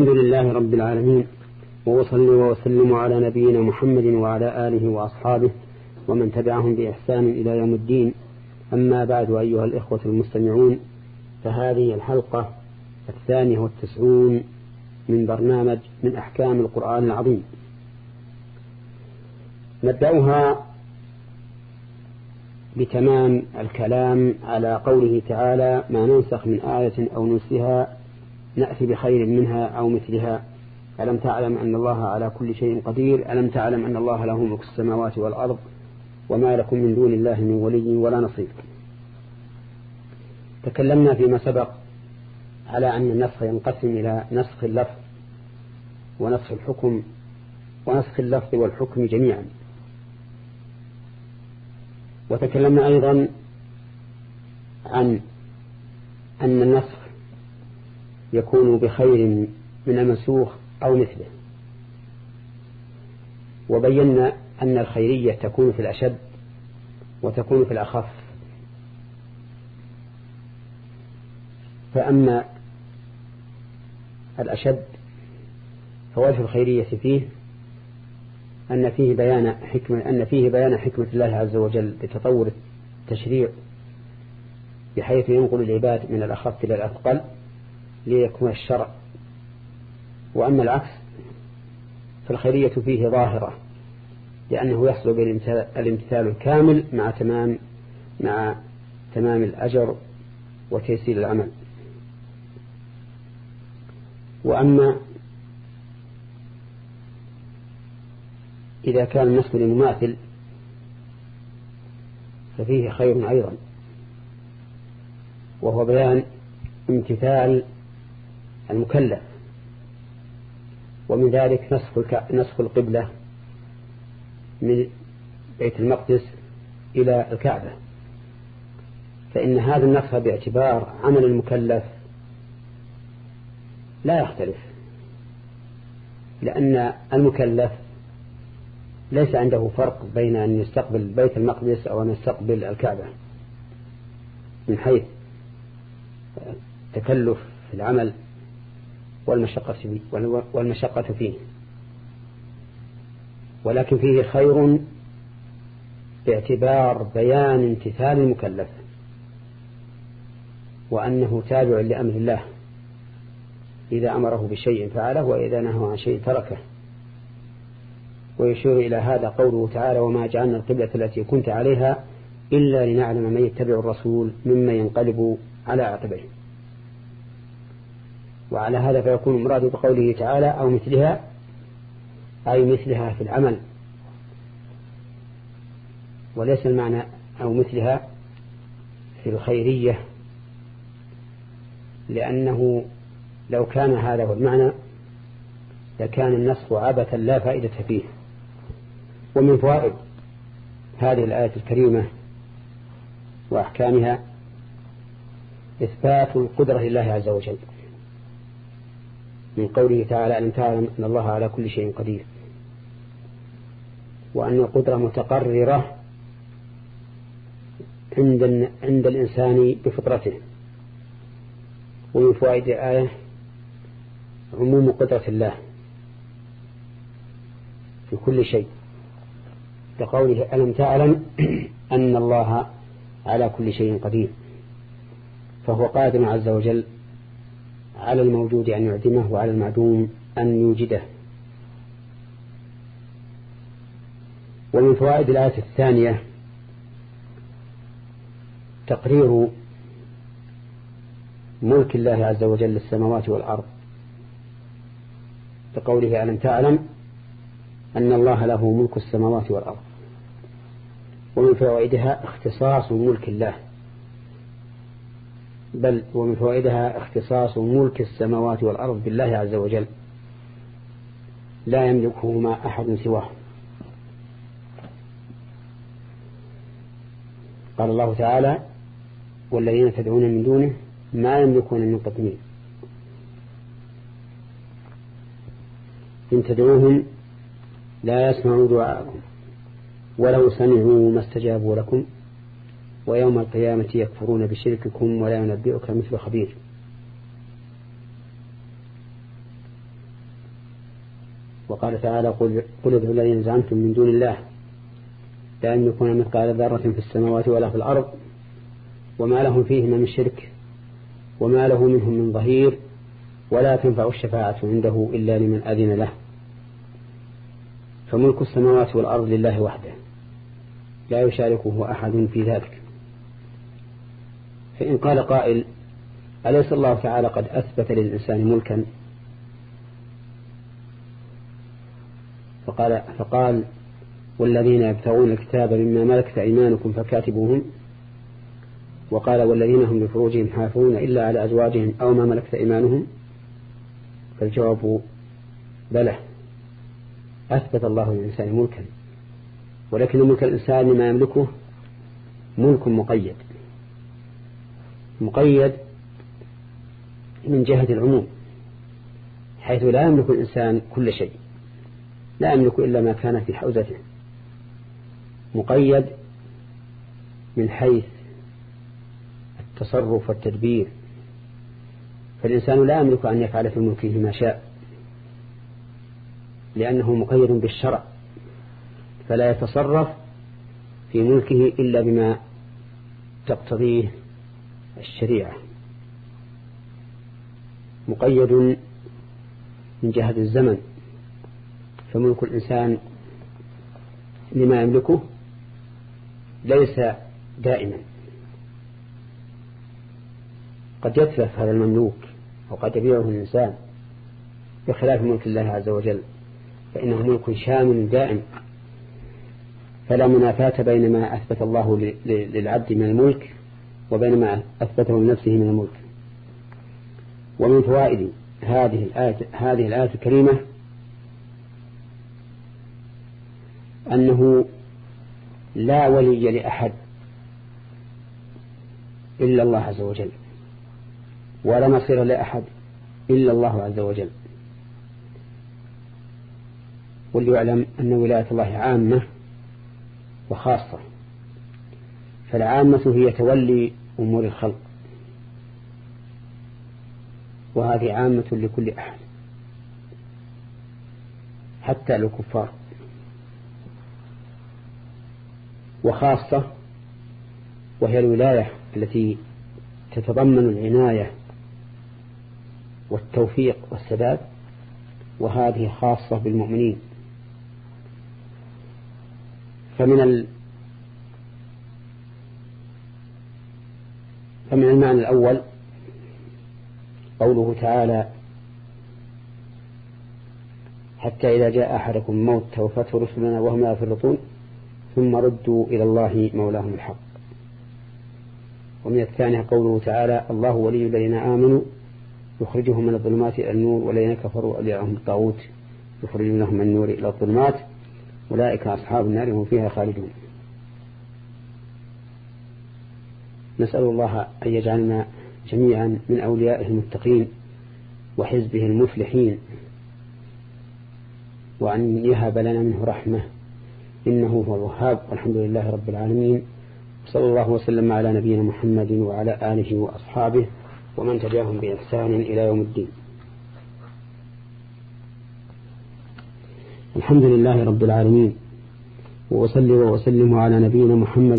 الحمد لله رب العالمين وأصلي وأسلم على نبينا محمد وعلى آله وأصحابه ومن تبعهم بإحسان إلى يوم الدين. أما بعد أيها الإخوة المستمعون فهذه الحلقة الثانية والتسعون من برنامج من أحكام القرآن العظيم. نبدأها بتمام الكلام على قوله تعالى ما ننسخ من آية أو ننسها نأتي بخير منها أو مثلها. ألم تعلم أن الله على كل شيء قدير؟ ألم تعلم أن الله له ملك السماوات والأرض وما لكم من دون الله من ولي ولا نصير؟ تكلمنا فيما سبق على أن النسخ ينقسم إلى نسخ اللفظ ونسخ الحكم ونسخ اللفظ والحكم جميعا. وتكلمنا أيضا عن أن النسخ يكون بخير من المنسوخ أو مثله. وبينا أن الخيرية تكون في الأشد وتكون في الأخف. فأما الأشد فوجه الخيرية فيه أن فيه بيان حكمة أن فيه بيان حكمة الله عز وجل لتطور التشريع بحيث ينقل العباد من الأخف إلى الأثقل. ليكون الشرع. وأما العكس فالخيرية فيه ظاهرة لأنه يحصل بالامتثال الكامل مع تمام مع تمام الأجر وتيسير العمل. وأما إذا كان النسب لمماثل ففيه خير أيضا وهو بيان امتثال المكلف. ومن ذلك نسخ نسخ القبلة من بيت المقدس إلى الكعبة. فإن هذا النسخ باعتبار عمل المكلف لا يختلف لأن المكلف ليس عنده فرق بين أن يستقبل بيت المقدس أو أن يستقبل الكعبة. من حيث تكلف في العمل والمشقة فيه والمشقة فيه. ولكن فيه خير باعتبار بيان امتثال المكلف وأنه تابع لأمر الله. إذا أمره بشيء فعله وإذا نهى عن شيء تركه. ويشير إلى هذا قوله تعالى وما جعلنا القبلة التي كنت عليها إلا لنعلم من يتبع الرسول مما ينقلب على عقبيه. وعلى هذا فيكون المراد بقوله تعالى أو مثلها أي مثلها في العمل. وليس المعنى أو مثلها في الخيرية لأنه لو كان هذا هو المعنى لكان النسخ عبثا لا فائدة فيه. ومن فوائد هذه الآية الكريمة وأحكامها إثبات القدرة لله عز وجل. من قوله تعالى ألم تعلم أن الله على كل شيء قدير وأن القدرة متقررة عند عند الإنسان بفطرته. ومن فوائد الآية عموم قدرة الله في كل شيء. لقوله ألم تعلم أن الله على كل شيء قدير. فهو قادر عز وجل على الموجود أن يعدمه وعلى المعدوم أن يوجده. ومن فوائد الآية الثانية تقرير ملك الله عز وجل للسماوات والأرض بقوله ألم تعلم أن الله له ملك السماوات والأرض. ومن فوائدها اختصاص ملك الله. بل ومن فوائدها اختصاص ملك السماوات والأرض بالله عز وجل. لا يملكهما أحد سواه. قال الله تعالى والذين تدعون من دونه ما يملكون من قطمين إن تدعوهم لا يسمعوا دعاءكم. ولو سمعوا ما استجابوا لكم. ويوم القيامة يكفرون بشرككم ولا ينبئك مثل خبير. وقال تعالى قل ادعوا الذين زعمتم من دون الله لا يملكون مثقال ذرة في السماوات ولا في الأرض وما لهم فيهما من شرك وما له منهم من ظهير ولا تنفع الشفاعة عنده إلا لمن أذن له. فملك السماوات والأرض لله وحده لا يشاركه أحد في ذلك. فإن قال قائل أليس الله تعالى قد أثبت للإنسان ملكا؟ فقال, فقال والذين يبتغون الكتاب مما ملكت أيمانكم فكاتبوهم. وقال والذين هم لفروجهم حافظون إلا على أزواجهم أو ما ملكت إيمانهم. فالجواب بلى أثبت الله للإنسان ملكا ولكن ملك الإنسان لما يملكه ملك مقيد. مقيد من جهة العموم حيث لا يملك الإنسان كل شيء لا يملك إلا ما كان في حوزته. مقيد من حيث التصرف والتدبير. فالإنسان لا يملك أن يفعل في ملكه ما شاء لأنه مقيد بالشرع فلا يتصرف في ملكه إلا بما تقتضيه الشريعة. مقيد من جهة الزمن. فملك الإنسان لما يملكه ليس دائما. قد يتلف هذا المملوك وقد يبيعه الإنسان بخلاف ملك الله عز وجل. فإنه ملك شامل دائم. فلا منافاة بين ما أثبت الله للعبد من الملك وبين ما أثبته لنفسه من الملك. ومن فوائد هذه الآية, هذه الآية الكريمة أنه لا ولي لأحد إلا الله عز وجل ولا نصير لأحد إلا الله عز وجل. وليعلم أن ولاية الله عامة وخاصة. فالعامة هي تولي أمور الخلق. وهذه عامة لكل أحد. حتى الكفار. وخاصة وهي الولاية التي تتضمن العناية والتوفيق والسداد وهذه خاصة بالمؤمنين. فمن فمن المعنى الأول قوله تعالى حتى إذا جاء أحدكم الموت توفته رسلنا وهم لا يفرطون ثم ردوا إلى الله مولاهم الحق. ومن الثانية قوله تعالى الله ولي الذين آمنوا يخرجهم من الظلمات إلى النور والذين كفروا أولياءهم الطاغوت يخرجونهم من النور إلى الظلمات أولئك أصحاب النار هم فيها خالدون. نسأل الله أن يجعلنا جميعا من أوليائه المتقين وحزبه المفلحين وأن يهب لنا منه رحمة. إنه هو الوهاب والحمد لله رب العالمين. صلى الله وسلم على نبينا محمد وعلى آله وأصحابه ومن تبعهم بإحسان إلى يوم الدين. الحمد لله رب العالمين. وأصلي وأسلم على نبينا محمد